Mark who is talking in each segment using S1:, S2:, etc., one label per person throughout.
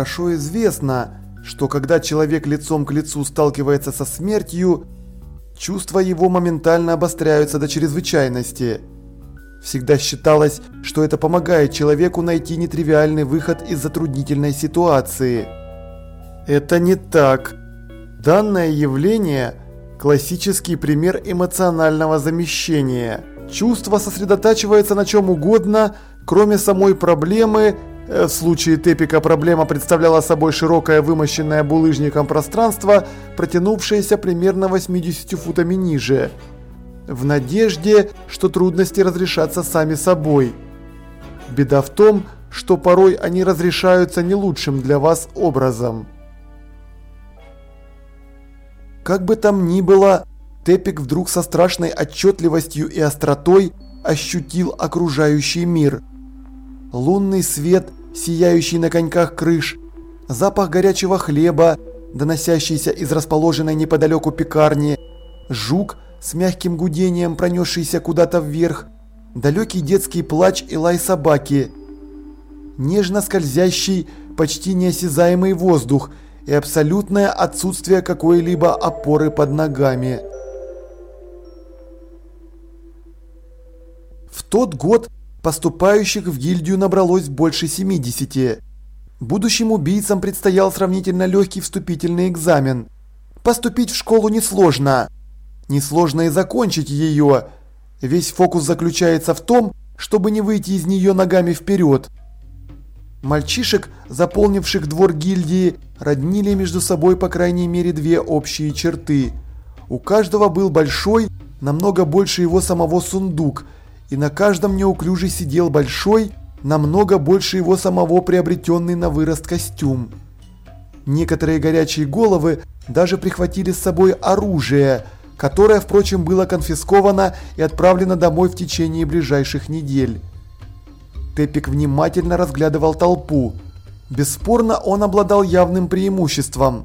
S1: Хорошо известно, что когда человек лицом к лицу сталкивается со смертью, чувства его моментально обостряются до чрезвычайности. Всегда считалось, что это помогает человеку найти нетривиальный выход из затруднительной ситуации. Это не так. Данное явление – классический пример эмоционального замещения. Чувство сосредотачивается на чем угодно, кроме самой проблемы – в случае Тепика проблема представляла собой широкое вымощенное булыжником пространство, протянувшееся примерно 80 футами ниже. В надежде, что трудности разрешатся сами собой. Беда в том, что порой они разрешаются не лучшим для вас образом. Как бы там ни было, Тепик вдруг со страшной отчетливостью и остротой ощутил окружающий мир. Лунный свет – сияющий на коньках крыш, запах горячего хлеба, доносящийся из расположенной неподалеку пекарни, жук с мягким гудением, пронесшийся куда-то вверх, далекий детский плач и лай собаки, нежно скользящий, почти неосязаемый воздух и абсолютное отсутствие какой-либо опоры под ногами. В тот год Поступающих в гильдию набралось больше 70. Будущим убийцам предстоял сравнительно легкий вступительный экзамен. Поступить в школу несложно. Несложно и закончить ее. Весь фокус заключается в том, чтобы не выйти из нее ногами вперед. Мальчишек, заполнивших двор гильдии, роднили между собой по крайней мере две общие черты. У каждого был большой, намного больше его самого сундук – и на каждом неуклюже сидел большой, намного больше его самого приобретенный на вырост костюм. Некоторые горячие головы даже прихватили с собой оружие, которое, впрочем, было конфисковано и отправлено домой в течение ближайших недель. Тепик внимательно разглядывал толпу. Бесспорно, он обладал явным преимуществом.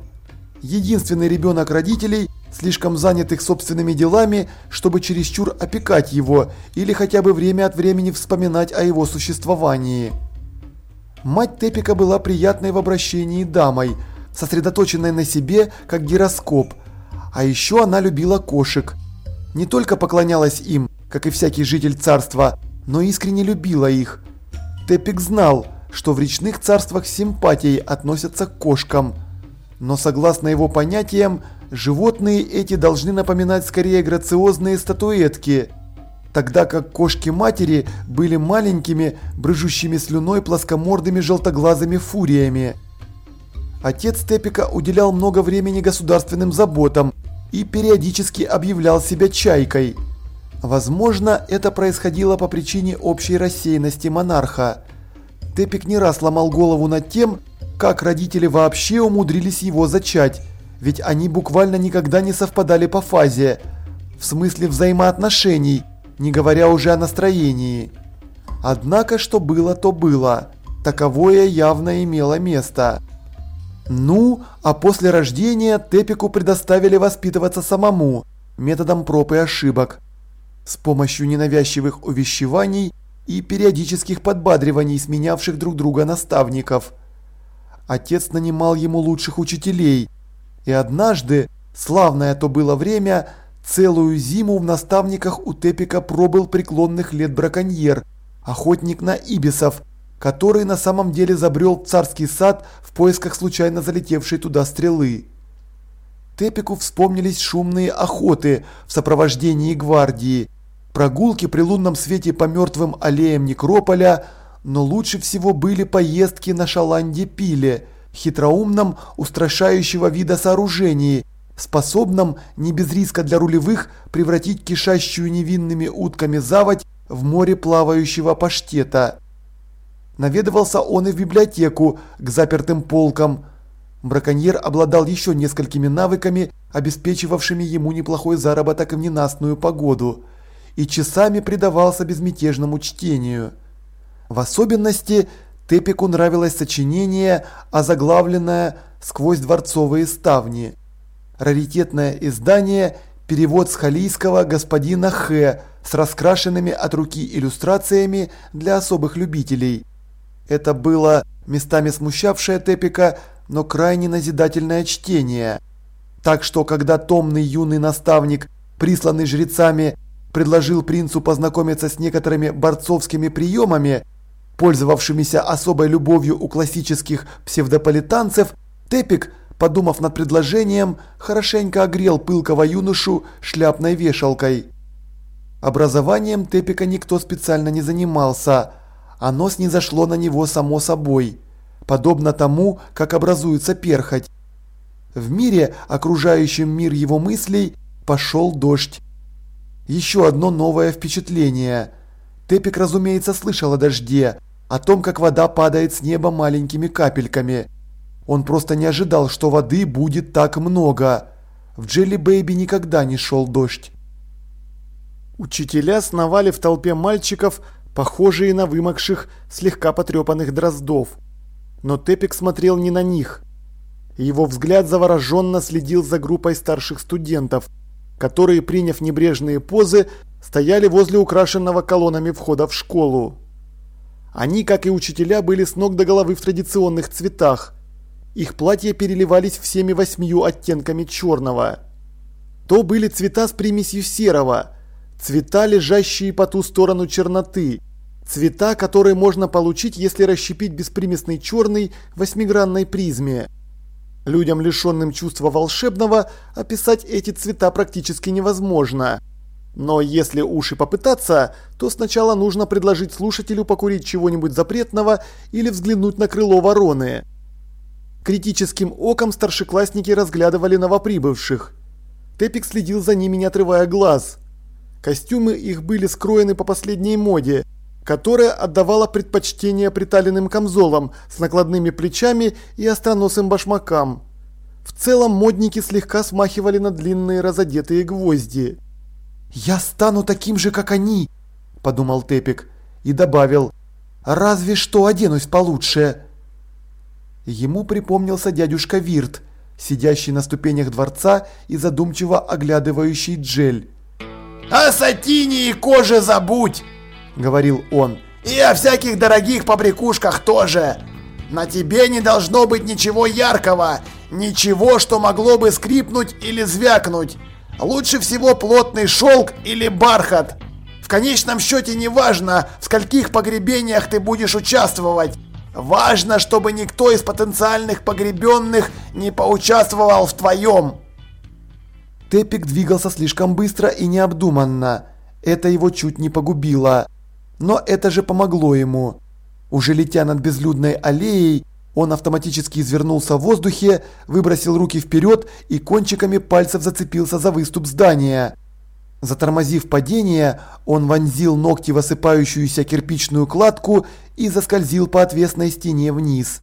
S1: Единственный ребенок родителей слишком занятых собственными делами, чтобы чересчур опекать его или хотя бы время от времени вспоминать о его существовании. Мать Тепика была приятной в обращении дамой, сосредоточенной на себе, как гироскоп. А еще она любила кошек. Не только поклонялась им, как и всякий житель царства, но искренне любила их. Тепик знал, что в речных царствах симпатией относятся к кошкам. Но согласно его понятиям, Животные эти должны напоминать скорее грациозные статуэтки, тогда как кошки-матери были маленькими, брыжущими слюной плоскомордыми желтоглазыми фуриями. Отец Тепика уделял много времени государственным заботам и периодически объявлял себя чайкой. Возможно, это происходило по причине общей рассеянности монарха. Тепик не раз ломал голову над тем, как родители вообще умудрились его зачать, ведь они буквально никогда не совпадали по фазе, в смысле взаимоотношений, не говоря уже о настроении. Однако, что было, то было. Таковое явно имело место. Ну, а после рождения Тепику предоставили воспитываться самому, методом проб и ошибок. С помощью ненавязчивых увещеваний и периодических подбадриваний, сменявших друг друга наставников. Отец нанимал ему лучших учителей, и однажды, славное то было время, целую зиму в наставниках у Тепика пробыл преклонных лет браконьер, охотник на ибисов, который на самом деле забрел в царский сад в поисках случайно залетевшей туда стрелы. Тепику вспомнились шумные охоты в сопровождении гвардии, прогулки при лунном свете по мертвым аллеям некрополя, но лучше всего были поездки на Шаланде-Пиле – хитроумном, устрашающего вида сооружении, способном, не без риска для рулевых, превратить кишащую невинными утками заводь в море плавающего паштета. Наведывался он и в библиотеку к запертым полкам. Браконьер обладал еще несколькими навыками, обеспечивавшими ему неплохой заработок в ненастную погоду, и часами предавался безмятежному чтению. В особенности Тепику нравилось сочинение, озаглавленное «Сквозь дворцовые ставни». Раритетное издание – перевод с халийского господина Х. с раскрашенными от руки иллюстрациями для особых любителей. Это было местами смущавшее Тепика, но крайне назидательное чтение. Так что, когда томный юный наставник, присланный жрецами, предложил принцу познакомиться с некоторыми борцовскими приемами, пользовавшимися особой любовью у классических псевдополитанцев, Тепик, подумав над предложением, хорошенько огрел пылкого юношу шляпной вешалкой. Образованием Тепика никто специально не занимался, оно снизошло на него само собой, подобно тому, как образуется перхоть. В мире, окружающем мир его мыслей, пошел дождь. Еще одно новое впечатление. Тепик, разумеется, слышал о дожде, о том, как вода падает с неба маленькими капельками. Он просто не ожидал, что воды будет так много. В Джелли Бэйби никогда не шел дождь. Учителя сновали в толпе мальчиков, похожие на вымокших, слегка потрепанных дроздов. Но Тепик смотрел не на них. Его взгляд завороженно следил за группой старших студентов, которые, приняв небрежные позы, стояли возле украшенного колоннами входа в школу. Они, как и учителя, были с ног до головы в традиционных цветах. Их платья переливались всеми восьмию оттенками черного. То были цвета с примесью серого, цвета, лежащие по ту сторону черноты, цвета, которые можно получить, если расщепить беспримесный черный восьмигранной призме. Людям, лишенным чувства волшебного, описать эти цвета практически невозможно. Но если уж и попытаться, то сначала нужно предложить слушателю покурить чего-нибудь запретного или взглянуть на крыло вороны. Критическим оком старшеклассники разглядывали новоприбывших. Тепик следил за ними, не отрывая глаз. Костюмы их были скроены по последней моде – которая отдавала предпочтение приталенным камзолам с накладными плечами и остроносым башмакам. В целом модники слегка смахивали на длинные разодетые гвозди. «Я стану таким же, как они», – подумал Тепик и добавил, «разве что оденусь получше». Ему припомнился дядюшка Вирт, сидящий на ступенях дворца и задумчиво оглядывающий Джель.
S2: «О сатине и коже забудь!» – говорил он. «И о всяких дорогих побрякушках тоже. На тебе не должно быть ничего яркого, ничего, что могло бы скрипнуть или звякнуть. Лучше всего плотный шелк или бархат. В конечном счете не важно, в скольких погребениях ты будешь участвовать. Важно, чтобы никто из потенциальных погребенных не поучаствовал в твоем».
S1: Тепик двигался слишком быстро и необдуманно. Это его чуть не погубило. Но это же помогло ему. Уже летя над безлюдной аллеей, он автоматически извернулся в воздухе, выбросил руки вперед и кончиками пальцев зацепился за выступ здания. Затормозив падение, он вонзил ногти в осыпающуюся кирпичную кладку и заскользил по отвесной стене вниз.